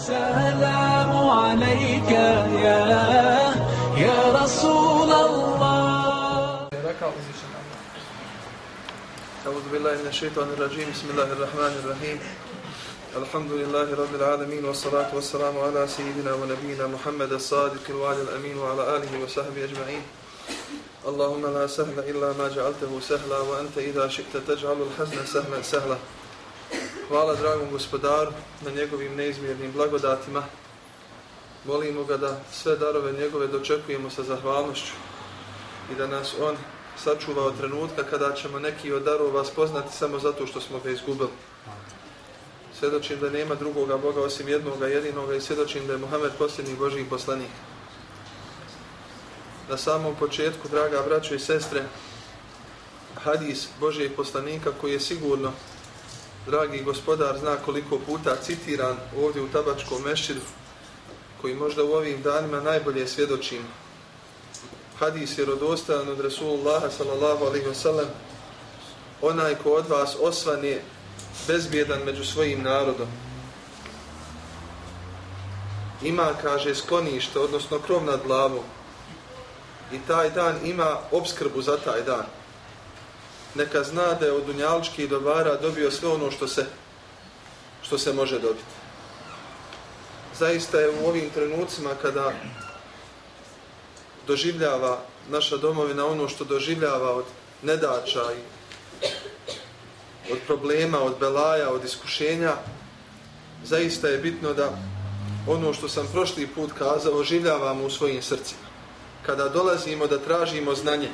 السلام عليك يا يا رسول الله. أعوذ بالله من الشيطان الرجيم. بسم الله الرحمن الرحيم. الحمد لله رب العالمين والصلاة والسلام على سيدنا ونبينا محمد الصادق الوعد الأمين وعلى آله وصحبه أجمعين. اللهم لا سهل إلا ما جعلته سهلا وأنت إذا شئت تجعل الحزن سهلا سهلا. Hvala dragom gospodaru na njegovim neizmjernim blagodatima. Molimo ga da sve darove njegove dočekujemo sa zahvalnošću i da nas on sačuva od trenutka kada ćemo neki od darova spoznati samo zato što smo ga izgubili. Svjedočim da nema drugoga Boga osim jednoga jedinoga i svjedočim da je Muhammed posljednji Božji poslanik. Na samom početku, draga braćo i sestre, hadis Božijeg poslanika koji je sigurno dragi gospodar zna koliko puta citiran ovdje u tabačkom mešćidu, koji možda u ovim danima najbolje svjedočim. Hadis je rodostajan od Rasulullaha sallallahu alaihi wa sallam, onaj ko od vas osvane bezbjedan među svojim narodom. Ima, kaže, sklonište, odnosno krov nad glavom. I taj dan ima obskrbu za taj dan neka zna da je od dunjalčkih dobara dobio sve ono što se, što se može dobiti. Zaista je u ovim trenucima kada doživljava naša domovina ono što doživljava od nedača i od problema, od belaja, od iskušenja, zaista je bitno da ono što sam prošli put kazao, oživljavamo u svojim srcima. Kada dolazimo da tražimo znanje,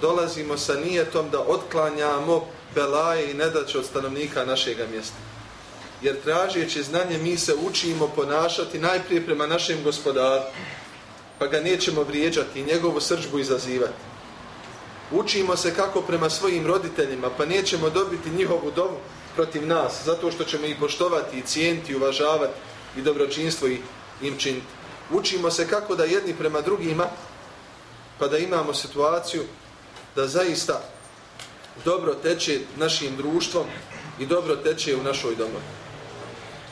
dolazimo sa nijetom da otklanjamo belaje i nedaće od stanovnika našega mjesta. Jer tražeći znanje mi se učimo ponašati najprije prema našem gospodaru, pa ga nećemo vrijeđati i njegovu srđbu izazivati. Učimo se kako prema svojim roditeljima, pa nećemo dobiti njihovu dovu protiv nas, zato što ćemo ih poštovati i cijeniti, uvažavati i dobročinstvo im činiti. Učimo se kako da jedni prema drugima, pa da imamo situaciju da zaista dobro teče našim društvom i dobro teče u našoj domovi.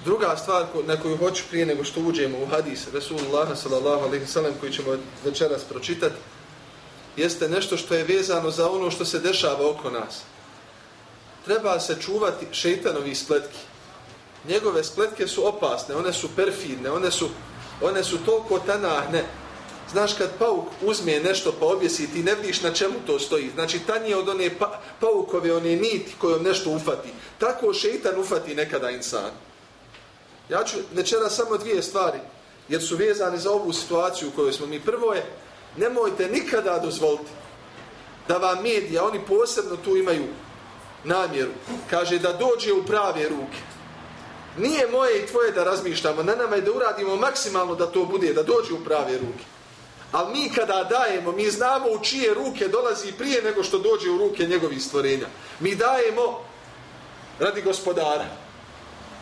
Druga stvar na koju hoću prije nego što uđemo u hadis Resulullah sallallahu alaihi sallam koji ćemo večeras pročitati jeste nešto što je vezano za ono što se dešava oko nas. Treba se čuvati šeitanovi spletki. Njegove spletke su opasne, one su perfidne, one su, one su toliko tanahne Znaš, kad pauk uzme nešto pa objesi, ti ne vidiš na čemu to stoji. Znači, tanje od one pa, paukove, one niti kojom nešto ufati. Tako šeitan ufati nekada insan. Ja ću večera samo dvije stvari, jer su vezane za ovu situaciju u kojoj smo mi. Prvo je, nemojte nikada dozvoliti da vam medija, oni posebno tu imaju namjeru, kaže da dođe u prave ruke. Nije moje i tvoje da razmišljamo, na nama je da uradimo maksimalno da to bude, da dođe u prave ruke. Ali mi kada dajemo, mi znamo u čije ruke dolazi prije nego što dođe u ruke njegovih stvorenja. Mi dajemo radi gospodara.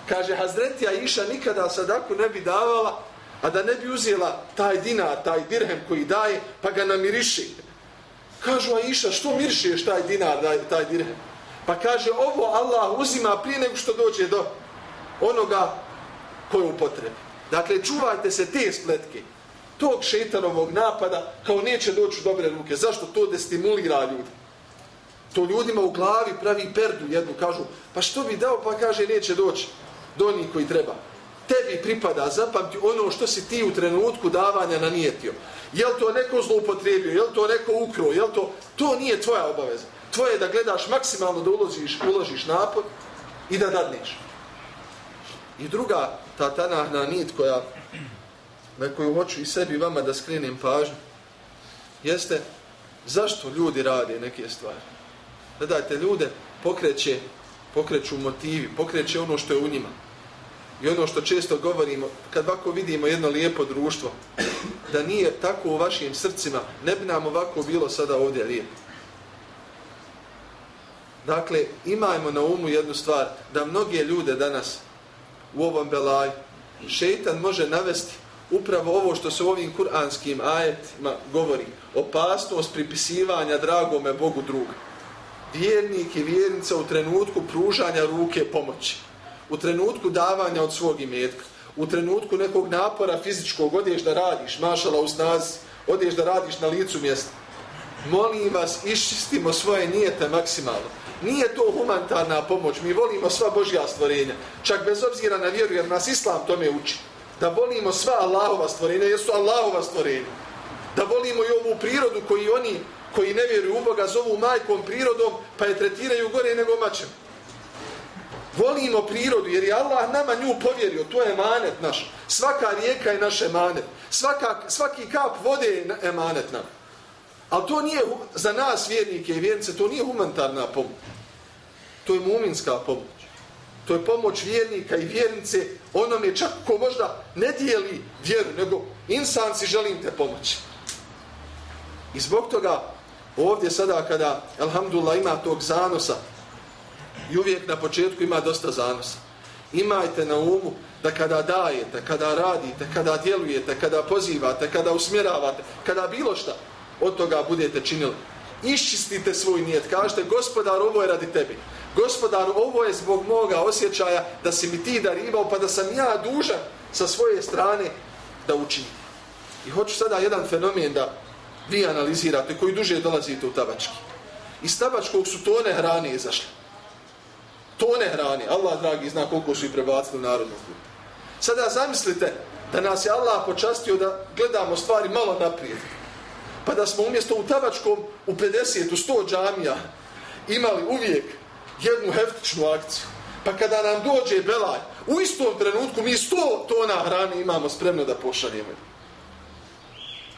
Kaže, Hazretija Iša nikada sadaku ne bi davala, a da ne bi uzela taj dinar, taj dirhem koji daje, pa ga namiriši. Kažu, a Iša, što mirišeš taj dinar, taj dirhem? Pa kaže, ovo Allah uzima prije nego što dođe do onoga koje upotrebi. Dakle, čuvajte se te spletke tog šeitanovog napada kao neće doći u dobre ruke. Zašto to destimulira ljudi? To ljudima u glavi pravi perdu jednu, kažu, pa što bi dao, pa kaže neće doći do njih koji treba. Tebi pripada, zapamti ono što si ti u trenutku davanja nanijetio. Je to neko zloupotrijebio, je to neko ukro, je to... To nije tvoja obaveza. Tvoje je da gledaš maksimalno da uložiš, uložiš napor i da dadneš. I druga, ta tanahna nit koja na koju hoću i sebi vama da skrenem pažnju, jeste zašto ljudi rade neke stvari. Gledajte, ljude pokreće, pokreću motivi, pokreće ono što je u njima. I ono što često govorimo, kad ovako vidimo jedno lijepo društvo, da nije tako u vašim srcima, ne bi nam ovako bilo sada ovdje lijepo. Dakle, imajmo na umu jednu stvar, da mnoge ljude danas u ovom belaju, šeitan može navesti upravo ovo što se u ovim kuranskim ajetima govori, opasnost pripisivanja dragome Bogu druga. Vjernik i vjernica u trenutku pružanja ruke pomoći, u trenutku davanja od svog imetka, u trenutku nekog napora fizičkog, odješ da radiš, mašala u snazi, odješ da radiš na licu mjesta. Molim vas, iščistimo svoje nijete maksimalno. Nije to humanitarna pomoć, mi volimo sva Božja stvorenja, čak bez obzira na vjeru, jer nas Islam tome uči. Da volimo sva Allahova stvorenja, jer su Allahova stvorenja. Da volimo i ovu prirodu koji oni koji ne vjeruju u Boga zovu majkom prirodom, pa je tretiraju gore nego mačem. Volimo prirodu jer je Allah nama nju povjerio, to je emanet naš. Svaka rijeka je naš emanet. Svaka, svaki kap vode je emanet nam. Ali to nije za nas vjernike i vjernice, to nije humanitarna pomoć. To je muminska pomoć. To je pomoć vjernika i vjernice onome čak ko možda ne dijeli vjeru, nego insan si želim te pomoći. I zbog toga ovdje sada kada, alhamdulillah, ima tog zanosa, I uvijek na početku ima dosta zanosa. Imajte na umu da kada dajete, kada radite, kada djelujete, kada pozivate, kada usmjeravate, kada bilo šta od toga budete činili. Iščistite svoj nijet. Kažete, gospodar, ovo je radi tebi gospodaru, ovo je zbog moga osjećaja da si mi ti darivao, pa da sam ja dužan sa svoje strane da učinim. I hoću sada jedan fenomen da vi analizirate koji duže dolazite u tabački. Iz tabačkog su tone hrane izašle tone hrane. Allah, dragi, zna koliko su i prebacili u narodnu kutu. Sada zamislite da nas je Allah počastio da gledamo stvari malo naprijed. Pa da smo umjesto u tabačkom u 50, u 100 džamija imali uvijek jednu heftičnu akciju. Pa kada nam dođe belaj, u istom trenutku mi 100 tona hrane imamo spremno da pošaljemo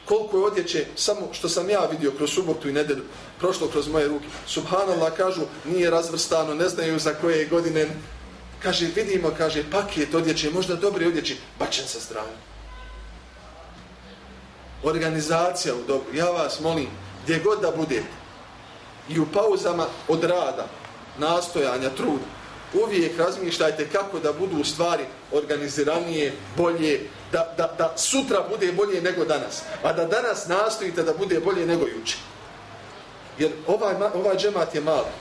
koliko je odjeće, samo što sam ja vidio kroz subotu i nedelju, prošlo kroz moje ruke. Subhanallah, kažu, nije razvrstano, ne znaju za koje godine. Kaže, vidimo, kaže, paket odjeće, možda dobre odjeće, bačen sa strane. Organizacija u dobru, ja vas molim, gdje god da budete, i u pauzama od rada, nastojanja, truda, uvijek razmišljajte kako da budu stvari organiziranije, bolje, da, da, da sutra bude bolje nego danas. A da danas nastojite da bude bolje nego juče. Jer ovaj, ovaj džemat je mali.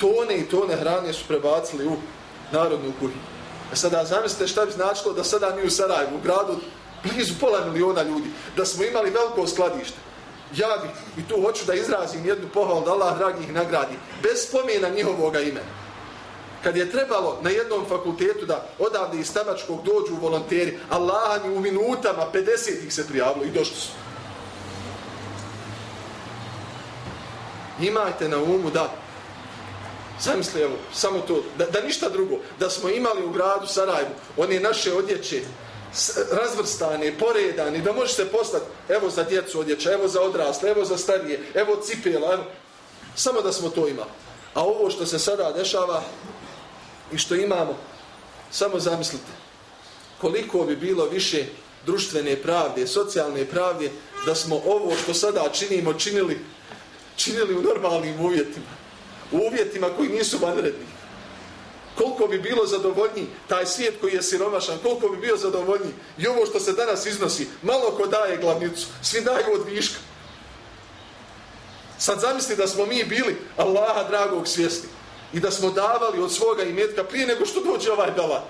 Tone i tone hrane su prebacili u narodnu kuhinju. A sada zamislite šta bi značilo da sada mi u Sarajevu, u gradu, blizu pola miliona ljudi, da smo imali veliko skladište. Ja bih, i tu hoću da izrazim jednu pohvalu da Allah dragih nagradi, bez spomena njihovoga imena kad je trebalo na jednom fakultetu da odavde iz Tabačkog dođu volonteri, Allah mi u minutama 50 ih se prijavilo i došli su. Imajte na umu da, zamisli evo, samo to, da, da ništa drugo, da smo imali u gradu Sarajevu one naše odjeće, razvrstane, poredane, da možete postati, evo za djecu odjeća, evo za odrasle, evo za starije, evo cipela, evo, samo da smo to imali. A ovo što se sada dešava, i što imamo, samo zamislite, koliko bi bilo više društvene pravde, socijalne pravde, da smo ovo što sada činimo, činili, činili u normalnim uvjetima. U uvjetima koji nisu vanredni. Koliko bi bilo zadovoljni taj svijet koji je siromašan, koliko bi bio zadovoljni i ovo što se danas iznosi, malo ko daje glavnicu, svi daju od viška. Sad zamisli da smo mi bili Allaha dragog svjesni i da smo davali od svoga imetka prije nego što dođe ovaj bela.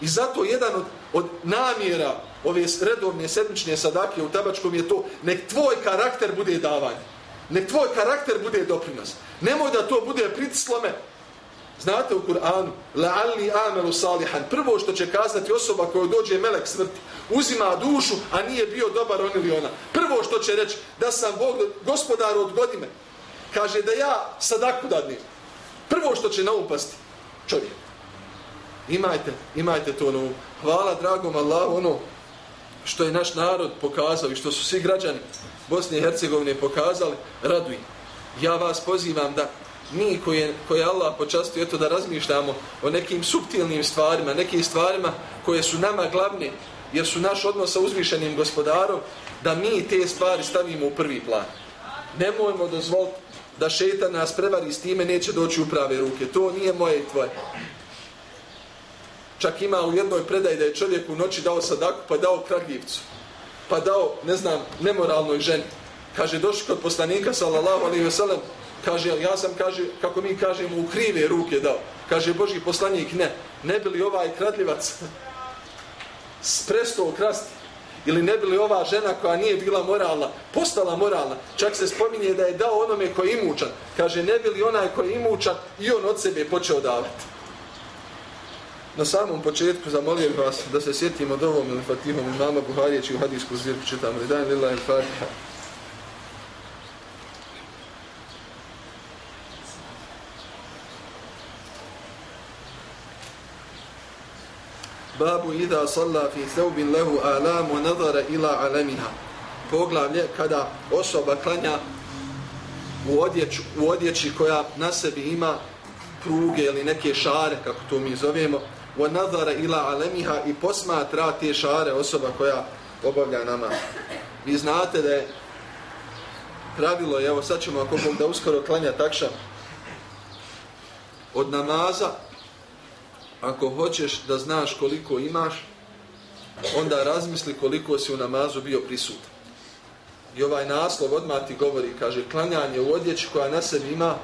I zato jedan od, od namjera ove redovne sedmične sadake u tabačkom je to nek tvoj karakter bude davanje. Nek tvoj karakter bude doprinos. Nemoj da to bude pritislome. Znate u Kur'anu, la'alli amelu salihan. Prvo što će kazati osoba koja dođe melek smrti, uzima dušu, a nije bio dobar on ili ona. Prvo što će reći, da sam Bog, gospodar od godine, kaže da ja sadaku dadnim. Prvo što će naupasti um čovjek. Imajte, imajte to na um. Hvala dragom Allahu ono što je naš narod pokazao i što su svi građani Bosne i Hercegovine pokazali, raduj. Ja vas pozivam da mi koji koje koji Allah počastio eto da razmišljamo o nekim subtilnim stvarima, nekim stvarima koje su nama glavne, jer su naš odnos sa uzvišenim gospodarom, da mi te stvari stavimo u prvi plan. Nemojmo dozvoliti da šeitan nas prevari s time, neće doći u prave ruke. To nije moje i tvoje. Čak ima u jednoj predaji da je čovjek u noći dao sadaku, pa dao kragljivcu. Pa dao, ne znam, nemoralnoj ženi. Kaže, došli kod poslanika, sallallahu alaihi wasallam, kaže, ali ja sam, kaže, kako mi kažemo, u krive ruke dao. Kaže, Boži poslanik, ne. Ne bi li ovaj kradljivac prestao krasti? Ili ne bi li ova žena koja nije bila moralna, postala moralna? Čak se spominje da je dao onome koji je imućan. Kaže, ne bi li onaj koji je imućan i on od sebe počeo davati? Na samom početku zamolio bih vas da se sjetimo dovom ili fatihom imama Buharijeći u hadijsku zirku čitam. Ridan lillahi fatiha. Babu idha salla fi thawbin lahu alam wa nazara ila alamiha. Poglavlje kada osoba klanja u, odjeću, u odjeći koja na sebi ima pruge ili neke šare, kako to mi zovemo, wa nazara ila alamiha i posmatra te šare osoba koja obavlja namaz. Vi znate da je pravilo, evo sad ćemo ako Bog da uskoro klanja takša, od namaza ako hoćeš da znaš koliko imaš, onda razmisli koliko si u namazu bio prisutan. I ovaj naslov odmah ti govori, kaže, klanjanje u odjeći koja na sebi ima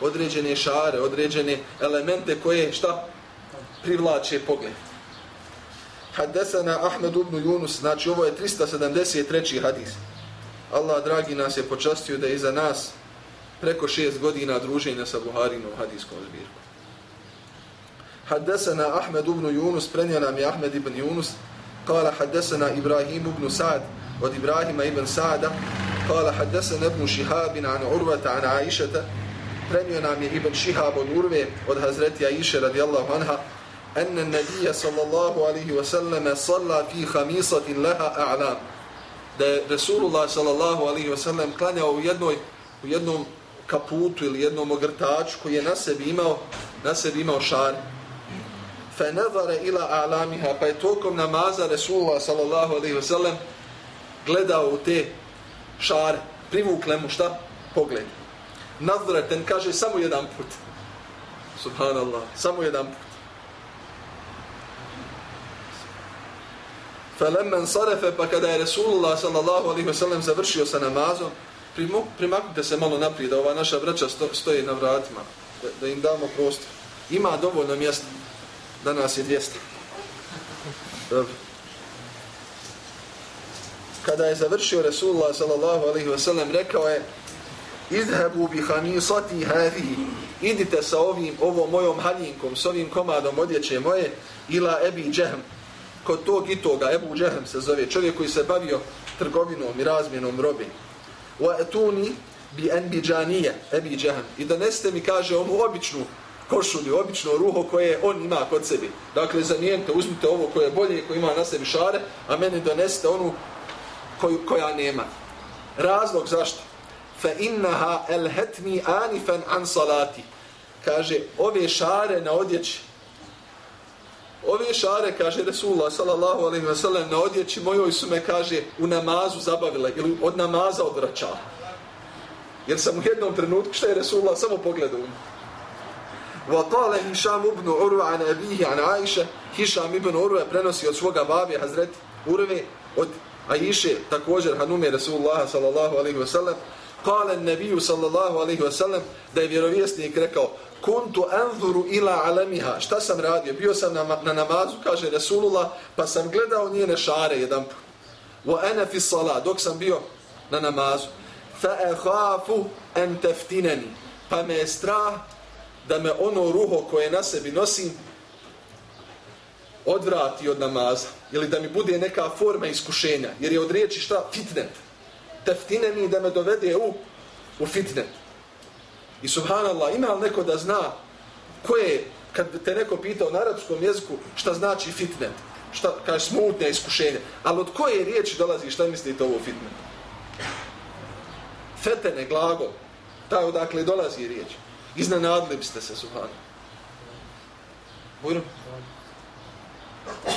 određene šare, određene elemente koje, šta, privlače pogled. Haddesana Ahmed ibn Yunus, znači ovo je 373. hadis. Allah, dragi, nas je počastio da je iza nas preko šest godina druženja sa Buharinom hadijskom zbirkom. حدثنا أحمد بن يونس برنينا من أحمد بن يونس قال حدثنا إبراهيم بن سعد ود إبراهيم بن سعد قال حدثنا ابن شهاب عن عروة عن عائشة برنينا من ابن شهاب عروة ود حضرت عائشة رضي الله عنها أن النبي صلى الله عليه وسلم صلى في خميصة لها أعلام da je Resulullah sallallahu alaihi wa sallam klanjao u, jednoj, u jednom kaputu ili jednom ogrtaču koji je na sebi imao, na sebi imao šar. فنظر الى اعلامها pa je tokom namaza Resulullah sallallahu alejhi ve sellem gledao u te šare privukle mu šta pogled nazraten kaže samo jedan put subhanallah samo jedan put فلما صرف pa kada je Resulullah sallallahu alejhi ve sellem završio sa namazom primaknite se malo naprijed da ova naša braća stoji na vratima da, da im damo prostor ima dovoljno mjesta danas je 200. Dobro. Kada je završio Resulullah sallallahu alaihi wa sallam, rekao je Idhebu bi hamisati hadihi Idite sa ovim, ovom mojom haljinkom, s ovim komadom odjeće moje, ila Ebi Džehm. Kod tog i toga, Ebu Džehm se zove, čovjek koji se bavio trgovinom i razmjenom robi. Wa etuni bi enbiđanije, Ebi Džehm. I donesite mi, kaže, onu običnu košulju, obično ruho koje on ima kod sebi. Dakle, zamijenite, uzmite ovo koje je bolje, koje ima na sebi šare, a meni donesite onu koju, koja nema. Razlog zašto? Fa innaha elhetni anifan an salati. Kaže, ove šare na odjeći, ove šare, kaže Resulullah sallallahu alaihi wa sallam, na odjeći mojoj su me, kaže, u namazu zabavile ili od namaza odvraćala. Jer sam u jednom trenutku, što je Resulullah, samo pogledao. وقال هشام ابن عروة عن أبيه عن عائشة هشام ابن عروة prenosi od svoga babi Hazret Urve od Aisha također hanume Rasulullah sallallahu alejhi ve sellem قال النبي صلى الله عليه وسلم da je vjerovjesnik rekao kuntu anzuru ila alamiha šta sam radio bio sam na, na namazu kaže Rasulullah pa sam gledao njene šare jedan put wa ana fi salat dok sam bio na namazu fa akhafu an taftinani pa me strah da me ono ruho koje na sebi nosim odvrati od namaza. Ili da mi bude neka forma iskušenja. Jer je od riječi šta? fitnet. Teftine mi da me dovede u, u fitnet. I subhanallah ima li neko da zna koje kad te neko pitao na arapskom jeziku šta znači fitnet? Šta kaže smutne iskušenja ali od koje riječi dolazi šta mislite ovo fitnet? Fetene glagol taj odakle dolazi riječ. Iznenadili biste se, Subhanu. Bujno?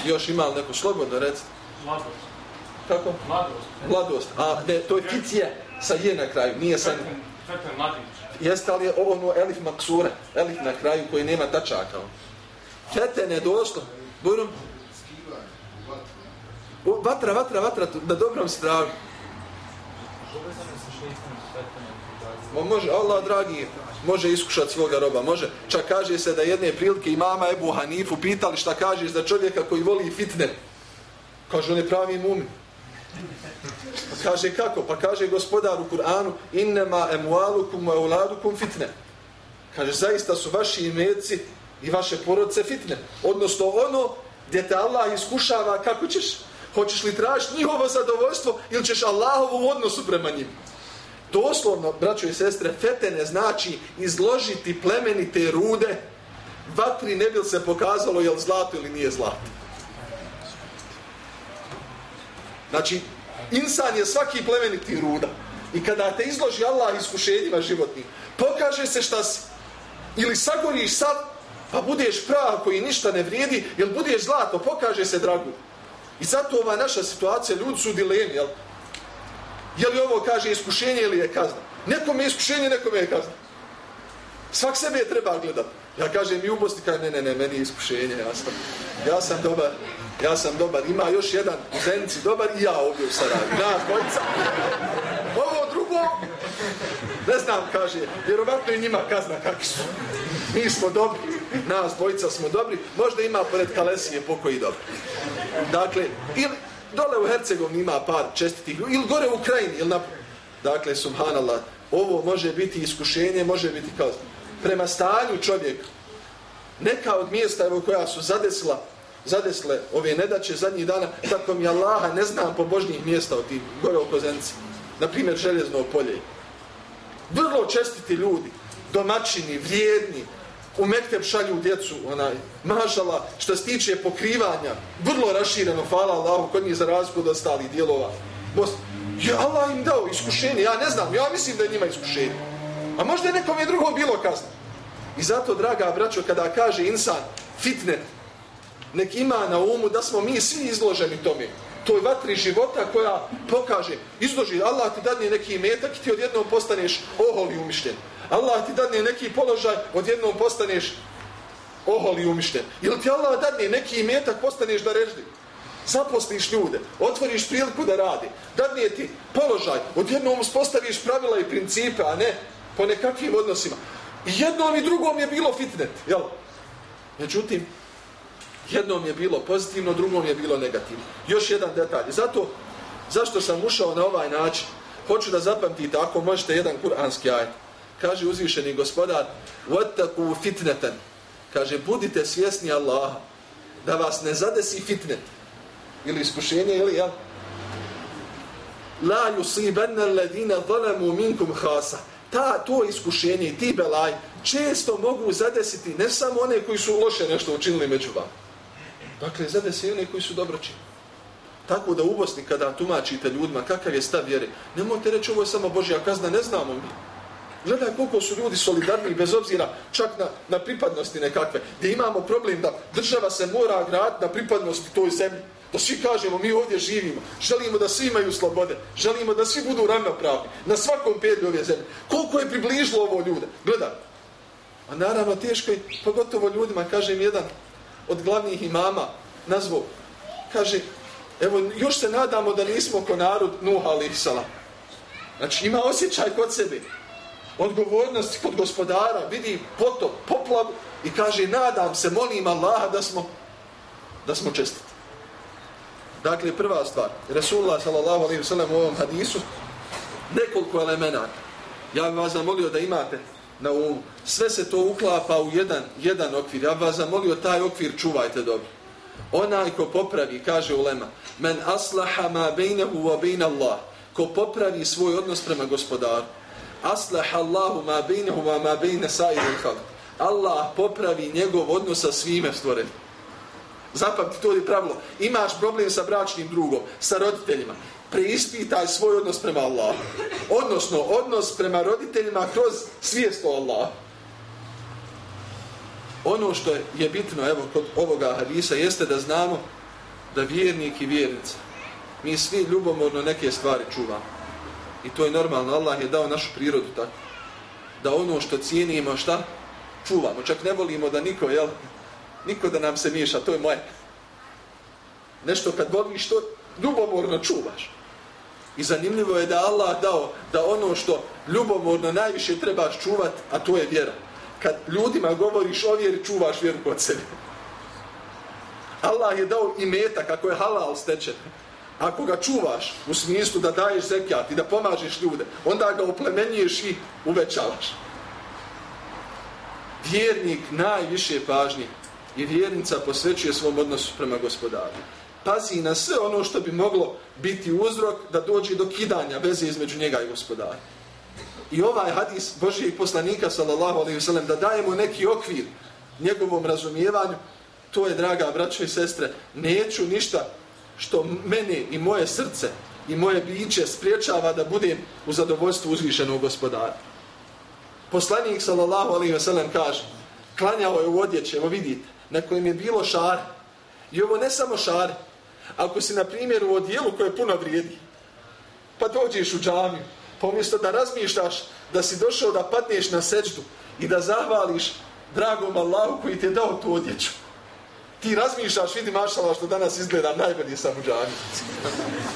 Još ima li neko slobodno, recite? Mladost. Kako? Mladost. Mladost. A ne, to je kicije sa je na kraju, nije sa... Feten mladić. Jeste li je ono elif maksure, elif na kraju koji nema tačaka? Fete ne došlo. Bujno? Vatra, vatra, vatra, na dobrom stravu. Ma može, Allah dragi, može iskušati svoga roba, može. Čak kaže se da jedne prilike imama Ebu Hanifu pitali šta kažeš za čovjeka koji voli fitne. Kaže, on je pravi mumin. Pa kaže, kako? Pa kaže gospodar u Kur'anu, innema emualukum wa euladukum fitne. Kaže, zaista su vaši imeci i vaše porodce fitne. Odnosno ono gdje te Allah iskušava kako ćeš. Hoćeš li tražiti njihovo zadovoljstvo ili ćeš Allahovu odnosu prema njim? Doslovno, braćo i sestre, fetene znači izložiti plemenite rude vatri ne bi se pokazalo je li zlato ili nije zlato. Znači, insan je svaki plemeniti ruda. I kada te izloži Allah iskušenjima životnih, pokaže se šta si. Ili sagoriš sad, pa budeš prav koji ništa ne vrijedi, ili budeš zlato, pokaže se dragu. I zato ova naša situacija, ljudi su dilemi, jel? Je li ovo kaže iskušenje ili je kazna? Nekom je iskušenje, nekom je kazna. Svak sebe je treba gledati. Ja kažem i u Bosni, kaže, ne, ne, ne, meni je iskušenje, ja sam, ja sam dobar, ja sam dobar. Ima još jedan u Zenici dobar i ja ovdje u Sarajevu. Nas dvojica. Ovo drugo, ne znam, kaže, vjerovatno i njima kazna kakvi su. Mi smo dobri, nas dvojica smo dobri, možda ima pored Kalesije pokoji dobri. Dakle, ili dole u Hercegovini ima par čestitih ili gore u Ukrajini, ili naprijed. Dakle, subhanallah, ovo može biti iskušenje, može biti kao Prema stanju čovjeka, neka od mjesta evo, koja su zadesla, zadesle ove nedaće zadnjih dana, tako mi Allaha ne znam po božnjih mjesta od tih gore oko Zenci. Naprimjer, željezno polje. Vrlo čestiti ljudi, domaćini, vrijedni, u Mekteb šalju djecu, onaj, mašala, što se tiče pokrivanja, vrlo rašireno, hvala Allahu, kod njih za razliku od ostalih dijelova. Bost, je Allah im dao iskušenje, ja ne znam, ja mislim da je njima iskušenje. A možda je nekom je drugo bilo kazno. I zato, draga braćo, kada kaže insan fitne, nek ima na umu da smo mi svi izloženi tome. To je vatri života koja pokaže, izloži, Allah ti dadne neki metak i ti odjednom postaneš oholi umišljen. Allah ti dadne neki položaj, odjednom postaneš oholi umišljen. Ili ti Allah dadne neki imetak, postaneš da reždi zaposliš ljude, otvoriš priliku da radi, dadne ti položaj, odjednom uspostaviš pravila i principe, a ne po nekakvim odnosima. I jednom i drugom je bilo fitnet, jel? Međutim, jednom je bilo pozitivno, drugom je bilo negativno. Još jedan detalj. Zato, zašto sam ušao na ovaj način? Hoću da zapamtite, ako možete, jedan kuranski ajet Kaže uzvišeni gospodar, وَتَّقُوا fitneten. Kaže, budite svjesni Allaha, da vas ne zadesi fitnet ili iskušenje ili ja la yusibanna alladhina zalamu minkum khasa ta to iskušenje i ti belaj često mogu zadesiti ne samo one koji su loše nešto učinili među vama dakle zadesi one koji su dobro činili tako da u Bosni kada tumačite ljudima kakav je stav vjere nemojte reći ovo je samo Božja kazna ne znamo mi Gledaj koliko su ljudi solidarni bez obzira čak na, na pripadnosti nekakve. Gdje imamo problem da država se mora graditi na pripadnosti toj zemlji. Da svi kažemo, mi ovdje živimo, želimo da svi imaju slobode, želimo da svi budu ravnopravni na svakom pedlju ove zemlje. Koliko je približilo ovo ljude? Gledaj. A naravno teško je, pogotovo ljudima, kažem jedan od glavnih imama, nazvo, kaže, evo, još se nadamo da nismo ko narod Nuha alaihi salam. Znači, ima osjećaj kod sebe, odgovornost kod gospodara, vidi potop, poplav i kaže, nadam se, molim Allaha da smo, da smo čestiti. Dakle, prva stvar, Resulullah sallallahu alaihi u ovom hadisu, nekoliko elemenata. Ja bih vas zamolio da imate na umu. Sve se to uklapa u jedan, jedan okvir. Ja bih vas zamolio taj okvir čuvajte dobro. Onaj ko popravi, kaže ulema, men aslaha ma bejnehu wa bejne Allah, ko popravi svoj odnos prema gospodaru, aslaha Allahu ma bejnehu wa ma bejne sa'idu khalq. Allah popravi njegov odnos sa svime stvorenim. Zapamti, to je pravilo. Imaš problem sa bračnim drugom, sa roditeljima. Preispitaj svoj odnos prema Allahu. Odnosno, odnos prema roditeljima kroz svijest o Allahu. Ono što je bitno evo, kod ovoga hadisa jeste da znamo da vjernik i vjernica, mi svi ljubomorno neke stvari čuvamo. I to je normalno. Allah je dao našu prirodu tako. Da ono što cijenimo, šta? Čuvamo. Čak ne volimo da niko, jel, niko da nam se miješa, to je moje. Nešto kad voliš to, ljubomorno čuvaš. I zanimljivo je da Allah dao da ono što ljubomorno najviše trebaš čuvat, a to je vjera. Kad ljudima govoriš o vjeri, čuvaš vjeru kod sebe. Allah je dao i metak ako je halal stečen. Ako ga čuvaš u smislu da daješ zekijat i da pomažeš ljude, onda ga oplemenjuješ i uvećavaš. Vjernik najviše pažnje i vjernica posvećuje svom odnosu prema gospodaru. Pazi na sve ono što bi moglo biti uzrok da dođe do kidanja veze između njega i gospodara. I ovaj hadis Božijeg poslanika, sallallahu alejhi ve sellem da dajemo neki okvir njegovom razumijevanju, to je, draga braćo i sestre, neću ništa što mene i moje srce i moje biće spriječava da budem u zadovoljstvu uzvišenog gospodara. Poslanik, sallallahu alaihi sellem kaže, klanjao je u odjeće, evo vidite, na kojem je bilo šar. I ovo ne samo šar. Ako si, na primjer, u odjelu koje puno vrijedi, pa dođeš u džamiju, pa pomjesto da razmišljaš da si došao da padneš na seđdu i da zahvališ dragom Allahu koji ti je dao tu odjeću. Ti razmišljaš, vidi mašala što danas izgleda najbolji sam u džami.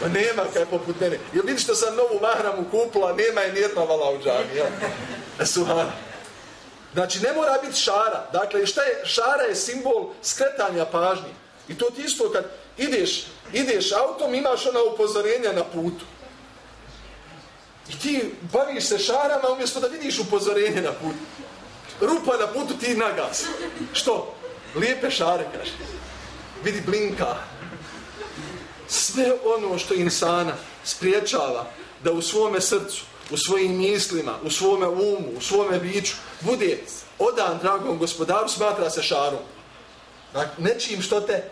Ma nema kaj poput mene. Jel vidiš što sam novu mahramu kupila, nema je nijedna vala u džami. Jel? E, Suhana. Znači, ne mora biti šara. Dakle, šta je? Šara je simbol skretanja pažnje. I to ti isto kad ideš, ideš autom, imaš ona upozorenja na putu. I ti baviš se šarama umjesto da vidiš upozorenje na putu. Rupa na putu ti nagas. Što? Lijepe šare, kaže. Vidi blinka. Sve ono što insana spriječava da u svome srcu, u svojim mislima, u svome umu, u svome biću, bude odan dragom gospodaru, smatra se šarom. Dakle, nečim što te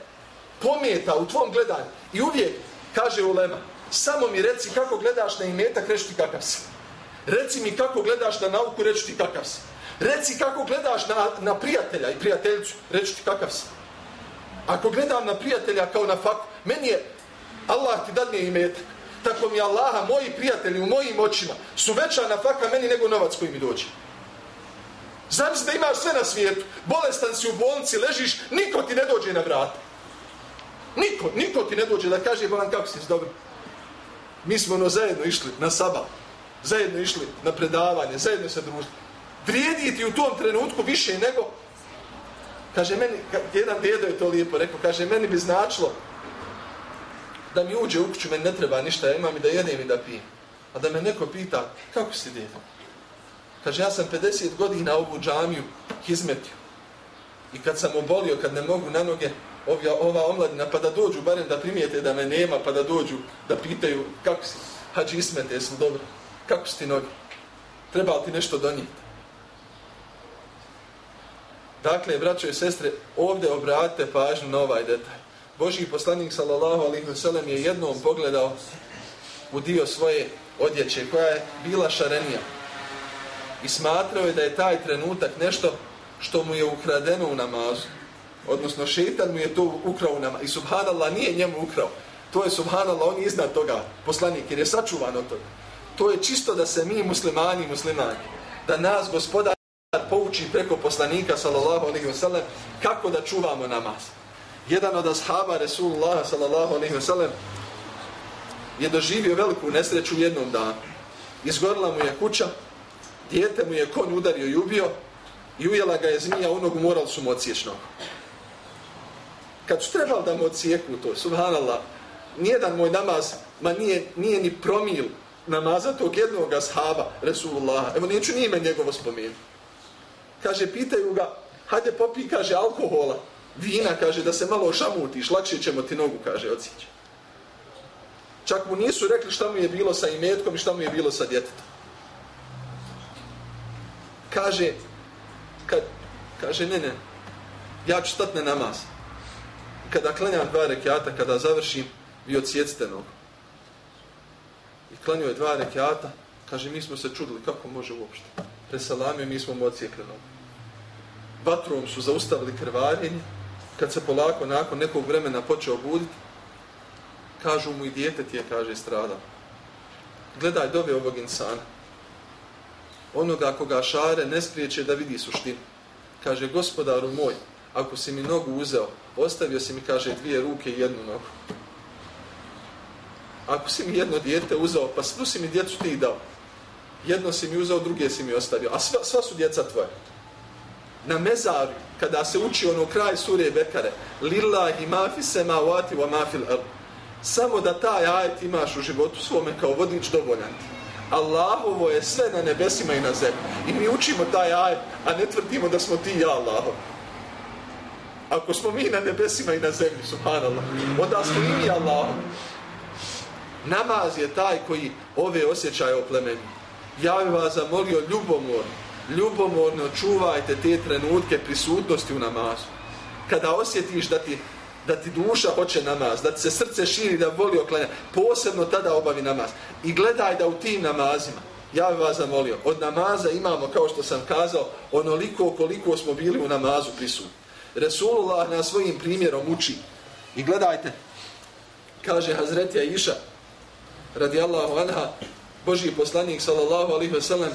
pometa u tvom gledanju. I uvijek, kaže Ulema, samo mi reci kako gledaš na imetak, reći ti kakav si. Reci mi kako gledaš na nauku, reći ti kakav si. Reci kako gledaš na, na prijatelja i prijateljicu, reći ti kakav si. Ako gledam na prijatelja kao na fak, meni je Allah ti dadne imetak. Tako mi Allaha, moji prijatelji u mojim očima su veća na faka meni nego novac koji mi dođe. Znam da imaš sve na svijetu, bolestan si u bolnici, ležiš, niko ti ne dođe na vrat. Niko, niko ti ne dođe da kaže, bolan, kako si dobro? Mi smo ono zajedno išli na sabah, zajedno išli na predavanje, zajedno se družili. Vrijedi ti u tom trenutku više nego, kaže meni, jedan djedo je to lijepo rekao, kaže, meni bi značilo da mi uđe u kuću, meni ne treba ništa, ja imam i da jedem i da pijem. A da me neko pita, kako si djedo? Kaže, ja sam 50 godina ovu džamiju izmetio. I kad sam obolio, kad ne mogu na noge, ovja, ova omladina, pa da dođu, barem da primijete da me nema, pa da dođu, da pitaju, kako si, hađi ismete, jesu dobro, kako si ti noge? Treba li ti nešto donijeti? Dakle, braćo i sestre, ovdje obratite pažnju na ovaj detalj. Božji poslanik, sallallahu alaihi ve sellem je jednom pogledao u dio svoje odjeće, koja je bila šarenija. I smatrao je da je taj trenutak nešto što mu je ukradeno u namazu. Odnosno, šeitan mu je to ukrao u namazu. I subhanallah nije njemu ukrao. To je subhanallah, on je iznad toga poslanik, jer je sačuvan od toga. To je čisto da se mi muslimani muslimani, da nas gospodar pouči preko poslanika sallallahu alaihi ve sellem kako da čuvamo namaz. Jedan od ashaba Resulullah sallallahu alaihi ve sellem je doživio veliku nesreću jednom danu. Izgorila mu je kuća, dijete mu je konj udario i ubio i ujela ga je zmija u nogu, morali su mu odsjeći. Kad su trebali da mu odsjeku to, subhanallah, nijedan moj namaz, ma nije, nije ni promil namaza tog jednog ashaba Resulullah. Evo neću ni ime njegovo spomenuti. Kaže, pitaju ga, hajde popi, kaže, alkohola, vina, kaže, da se malo ošamutiš, lakše ćemo ti nogu, kaže, odsjeći. Čak mu nisu rekli šta mu je bilo sa imetkom i šta mu je bilo sa djetetom kaže, kad, kaže, ne, ne, ja ću stat na namaz. Kada klanjam dva rekiata, kada završim, vi odsjecite nogu. I klanio je dva rekiata, kaže, mi smo se čudili, kako može uopšte. Presalamio, mi smo mu odsjekli nogu. Vatrom su zaustavili krvarenje, kad se polako nakon nekog vremena počeo buditi, kažu mu i dijete ti je, kaže, strada. Gledaj dove ovog insana onoga koga šare ne spriječe da vidi suštinu. Kaže, gospodaru moj, ako si mi nogu uzeo, ostavio si mi, kaže, dvije ruke i jednu nogu. Ako si mi jedno dijete uzeo, pa svu si mi djecu ti dao. Jedno si mi uzeo, druge si mi ostavio. A sva, sva su djeca tvoje. Na mezaru, kada se uči ono kraj sure Bekare, lillahi mafi fi wati wa mafil ard. Samo da taj ajet imaš u životu svome kao vodič dovoljan ti. Allahovo je sve na nebesima i na zemlji. I mi učimo taj ajet, a ne tvrdimo da smo ti ja Allahov. Ako smo mi na nebesima i na zemlji, subhanallah, onda smo i mi Allahov. Namaz je taj koji ove osjećaje oplemeni. Ja bih vas zamolio ljubomorno, ljubomorno čuvajte te trenutke prisutnosti u namazu. Kada osjetiš da ti, da ti duša hoće namaz, da ti se srce širi da voli oklanja, posebno tada obavi namaz. I gledaj da u tim namazima, ja bih vas zamolio, od namaza imamo, kao što sam kazao, onoliko koliko smo bili u namazu prisutni. Resulullah na svojim primjerom uči. I gledajte, kaže Hazretija Iša, radijallahu anha, Boži poslanik, sallallahu alaihi ve sellem,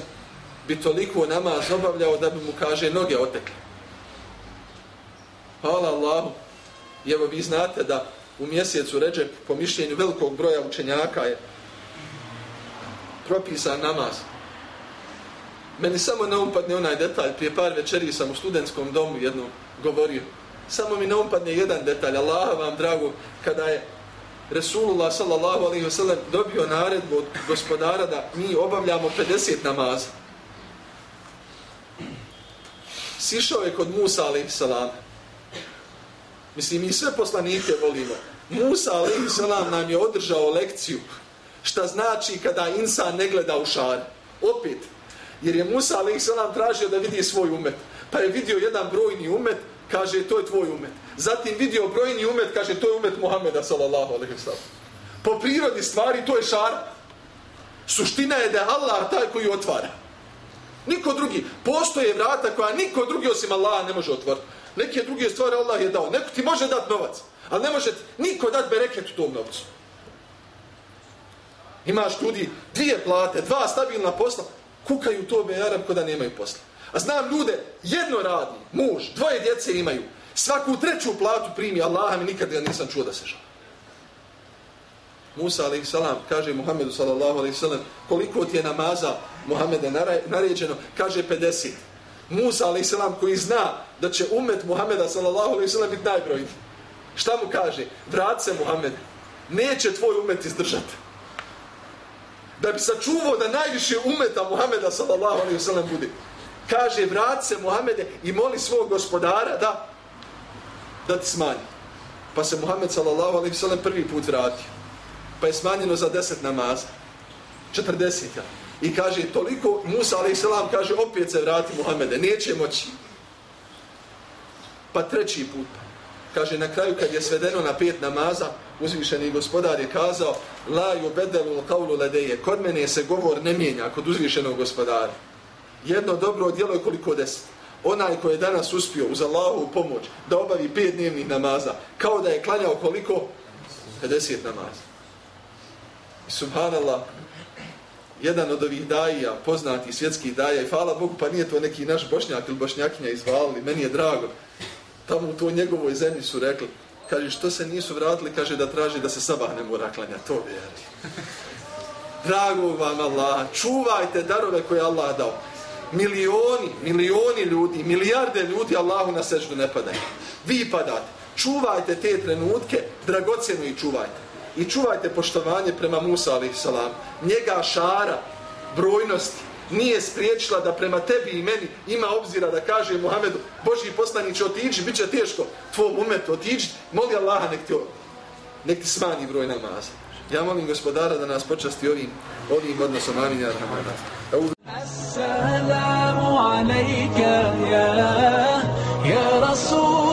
bi toliko namaz obavljao da bi mu, kaže, noge otekle. Hvala Allahu. I evo vi znate da u mjesecu ređe po mišljenju velikog broja učenjaka je propisan namaz. Meni samo ne umpadne onaj detalj, prije par večeri sam u studentskom domu jedno govorio. Samo mi ne umpadne jedan detalj, Allah vam drago, kada je Resulullah sallallahu alaihi wasallam dobio naredbu od gospodara da mi obavljamo 50 namaza. Sišao je kod Musa alaihi salam. Mislim, mi sve poslanike volimo. Musa alaihi salam nam je održao lekciju šta znači kada insan ne gleda u šar. Opet, jer je Musa alaihi salam tražio da vidi svoj umet. Pa je vidio jedan brojni umet, kaže to je tvoj umet. Zatim vidio brojni umet, kaže to je umet Muhameda sallallahu alaihi sallam. Po prirodi stvari to je šar. Suština je da je Allah taj koji otvara. Niko drugi. Postoje vrata koja niko drugi osim Allaha ne može otvoriti. Neke druge stvari Allah je dao. Neko ti može dati novac. Ali ne može niko dati bereket u tom novcu. Imaš ljudi dvije plate, dva stabilna posla. Kukaju to bejaram Arab da nemaju posla. A znam ljude, jedno radi, muž, dvoje djece imaju. Svaku treću platu primi Allaha mi nikad ja nisam čuo da se žao. Musa alaih kaže Muhammedu sallallahu alaih koliko ti je namaza Muhammeda naređeno, kaže 50. Musa alaih koji zna da će umet Muhammeda sallallahu alaih salam biti najbrojni. Šta mu kaže? Vrat se Muhammed. Neće tvoj umet izdržati. Da bi sačuvao da najviše umeta Muhammeda sallallahu alaih salam bude. Kaže, vrat se Muhammede i moli svog gospodara da da ti smanji. Pa se Muhammed sallallahu alaihi sallam prvi put vratio. Pa je smanjeno za deset namaza. Četrdesita. I kaže, toliko, Musa a.s. kaže, opet se vrati Muhammede, neće moći. Pa treći put. Kaže, na kraju kad je svedeno na pet namaza, uzvišeni gospodar je kazao, la ju bedelu kaulu ledeje, kod mene se govor ne mijenja kod uzvišenog gospodara. Jedno dobro djelo je koliko deset onaj koji je danas uspio uz Allahovu pomoć da obavi pet dnevnih namaza, kao da je klanjao koliko? 50 namaza. I subhanallah, jedan od ovih daija, poznati svjetskih daija, i hvala Bogu, pa nije to neki naš bošnjak ili bošnjakinja izvalili, meni je drago. Tamo u to njegovoj zemlji su rekli, kaže, što se nisu vratili, kaže da traži da se sabah ne mora klanjati, to vjeri. Drago vam Allah, čuvajte darove koje Allah dao milioni, milioni ljudi, milijarde ljudi Allahu na seždu ne padaju. Vi padate. Čuvajte te trenutke, dragocjeno ih čuvajte i čuvajte poštovanje prema Musa a.s. Njega šara, brojnost, nije spriječila da prema tebi i meni ima obzira da kaže Muhammedu Boži poslanić, otiđi, bit će teško tvom umetu, otiđi, moli Allaha nek ti, nek ti smanji broj namaza. Ja molim gospodara da nas počasti ovim, ovim odnosom. Amin, ja Assalamu alaika ya ya rasul